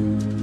But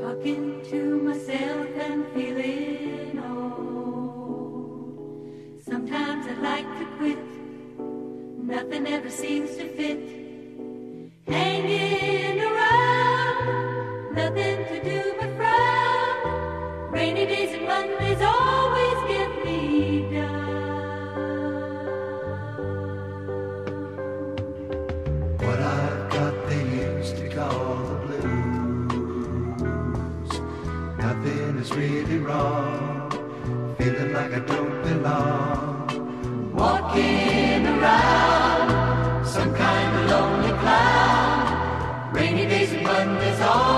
Talking to myself and feeling old. Sometimes I'd like to quit. Nothing ever seems to fit. Hanging. it's really wrong. Feeling like I don't belong. Walking around, some kind of lonely clown. Rainy days and Mondays all.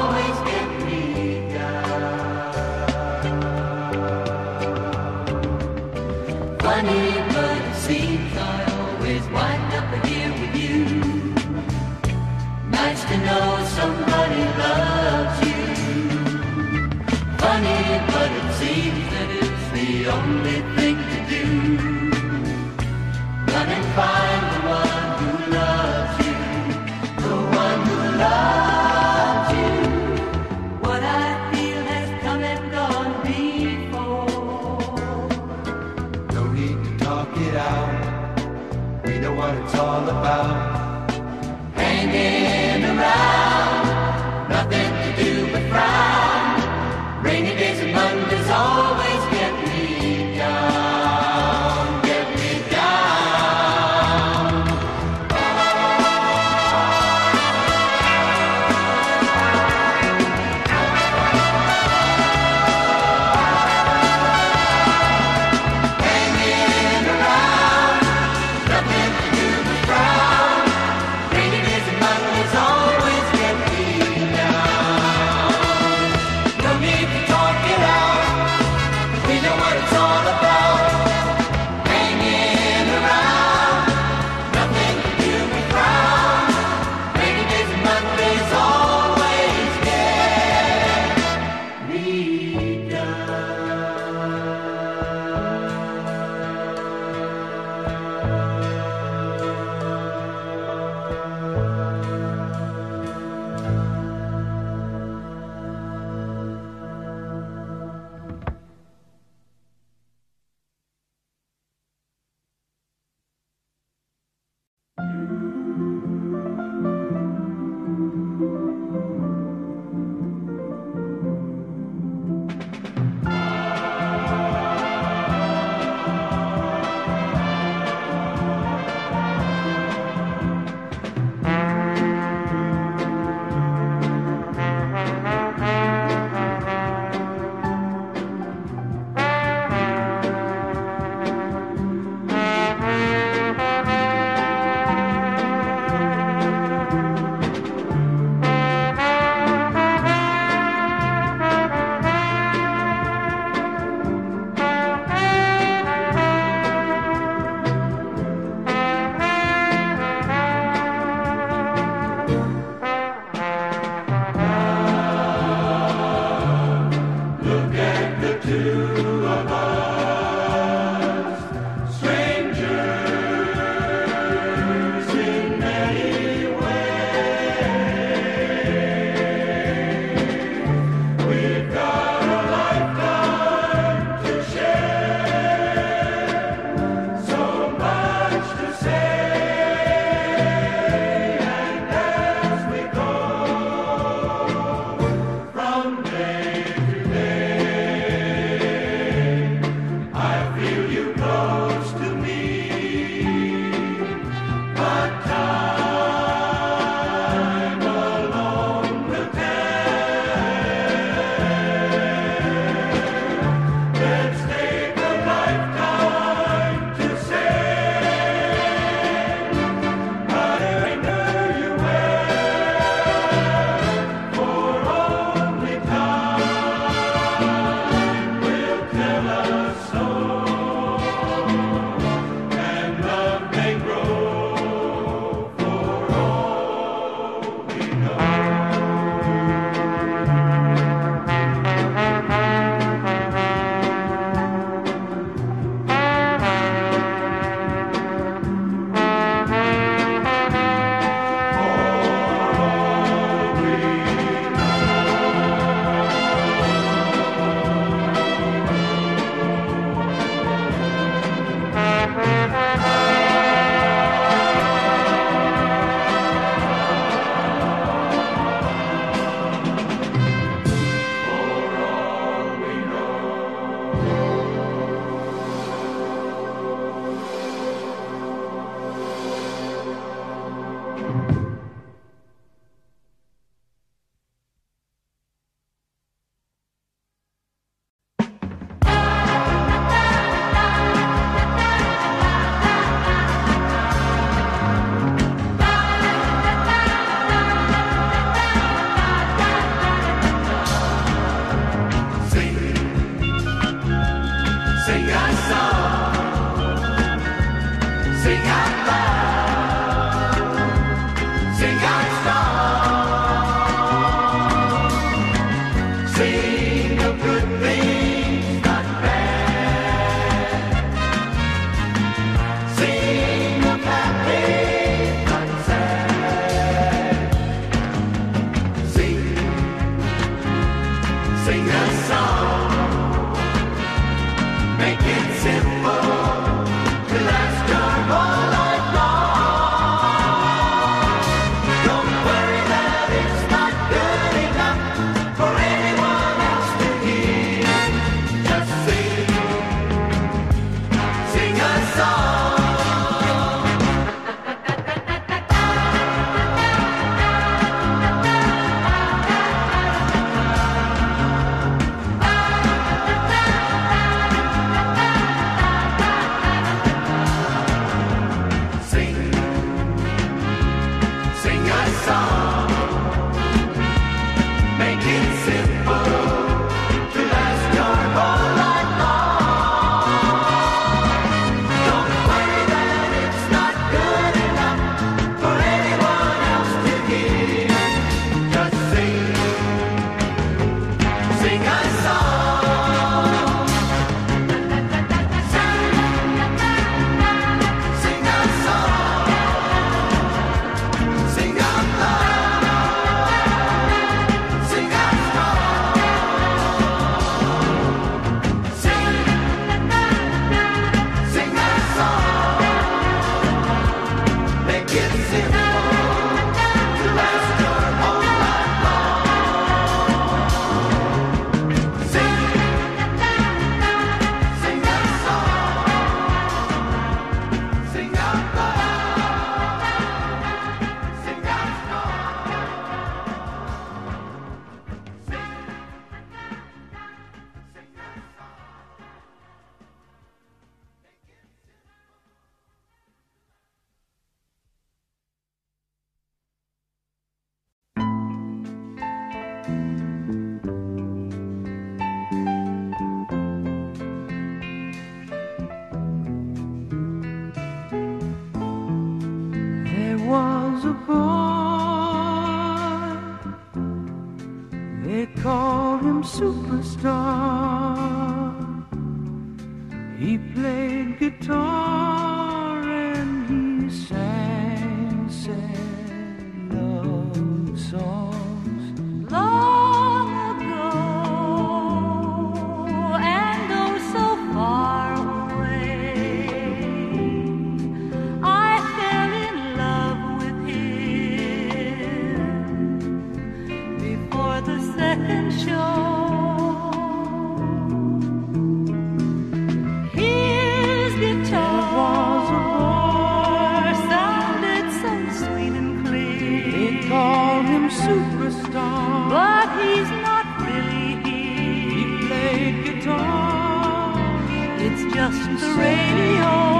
The radio.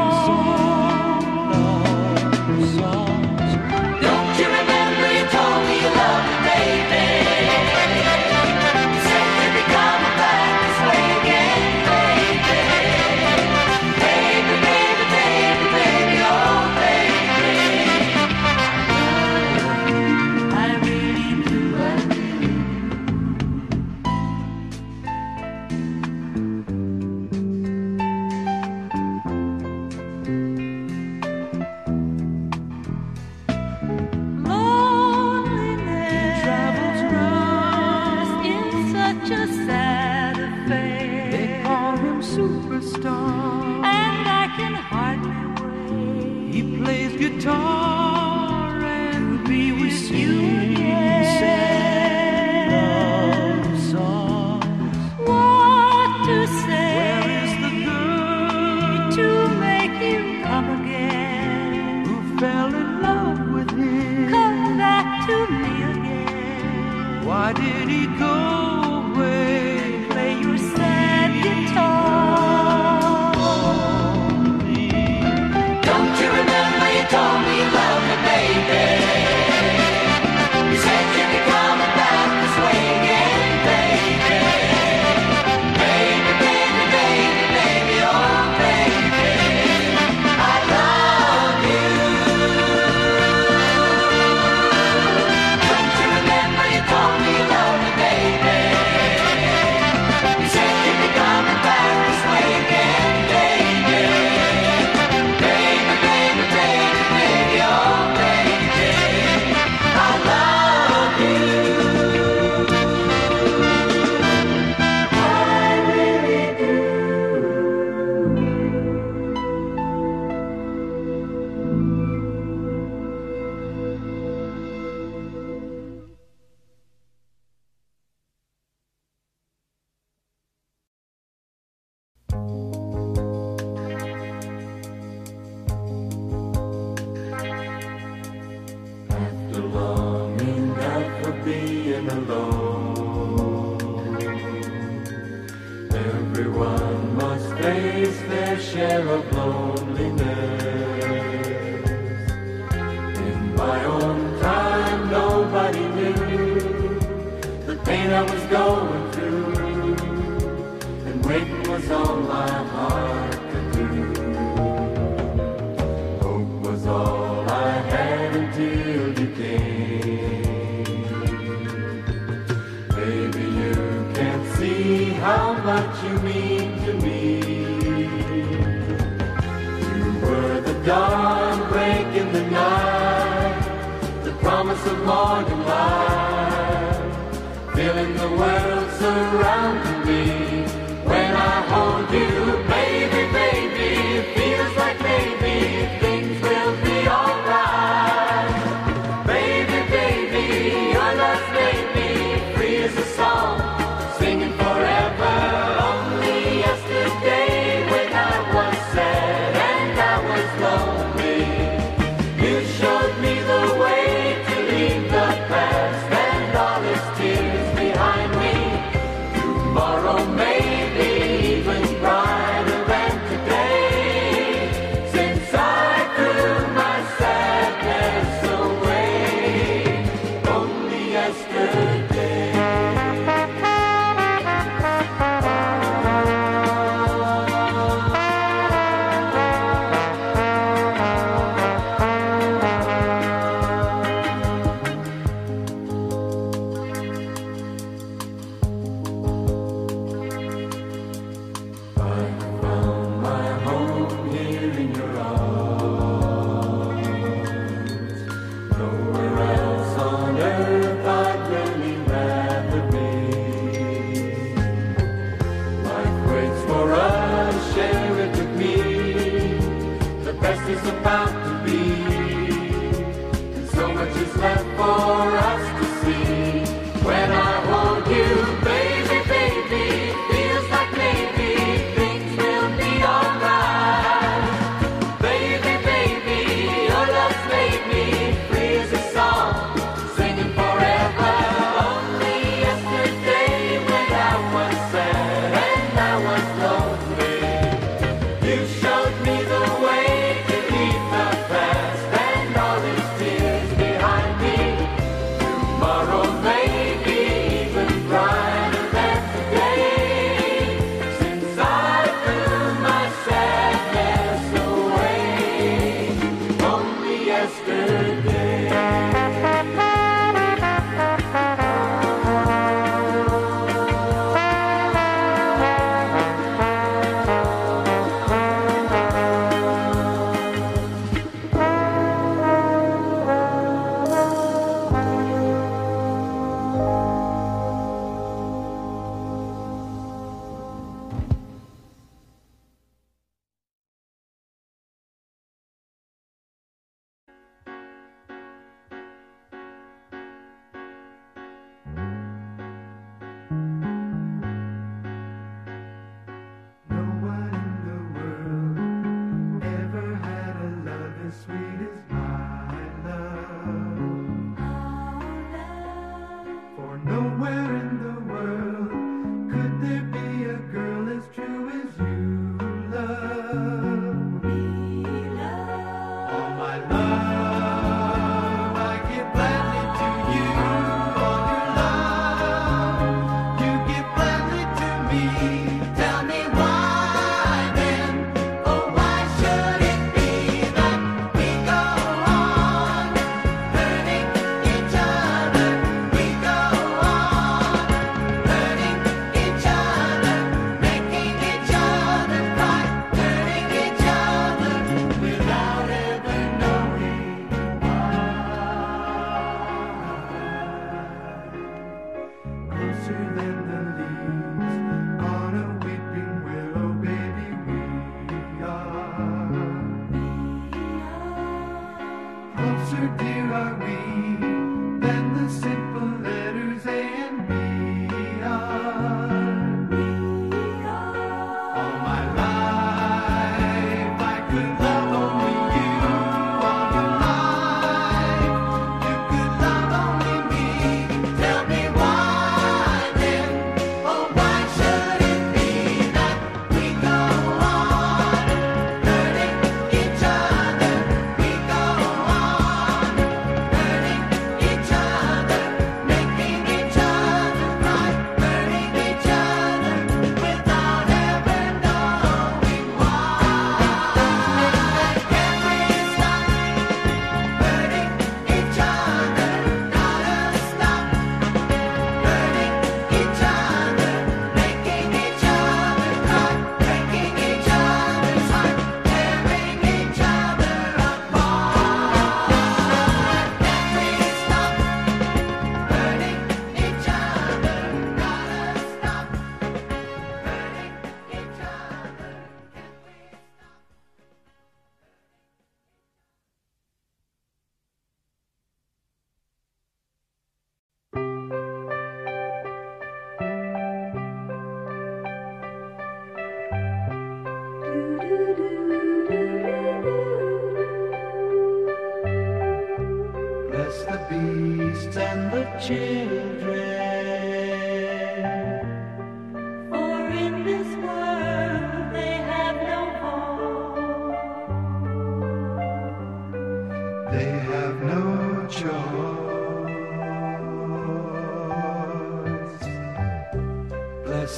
The world surrounding me. When I hold you,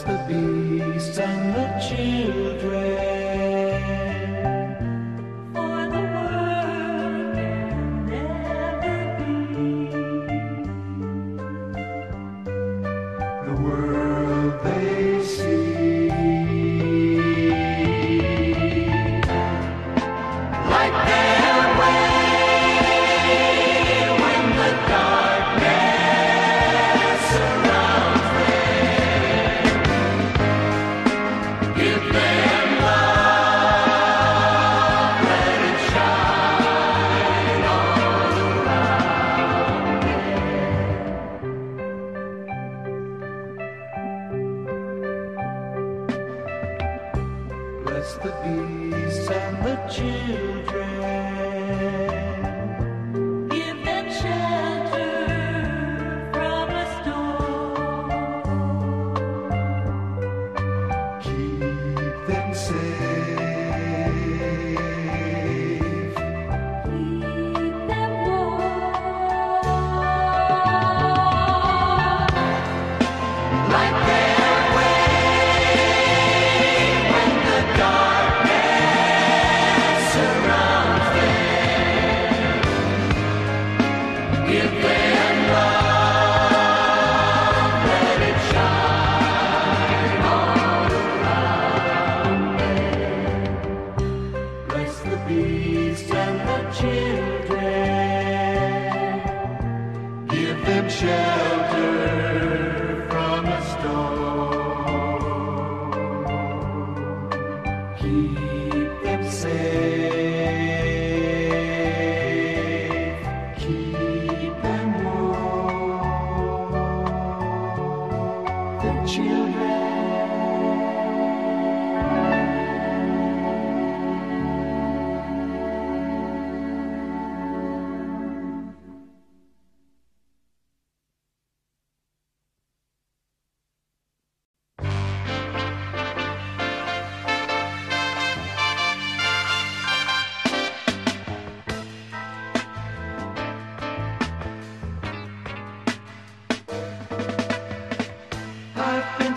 the beasts and the children.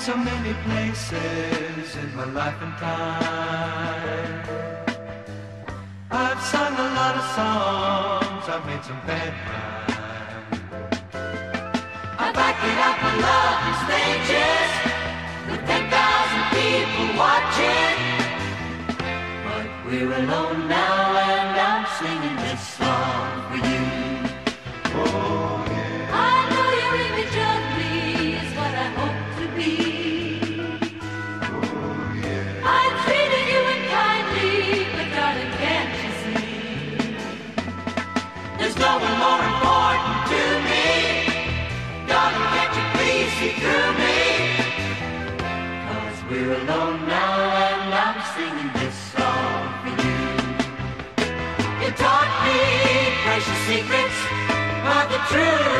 so many places in my life and time. I've sung a lot of songs, I've made some bad rhyme. I back it up with love and stages, with 10,000 people watching. But we're alone now and I'm singing. secrets of the truth.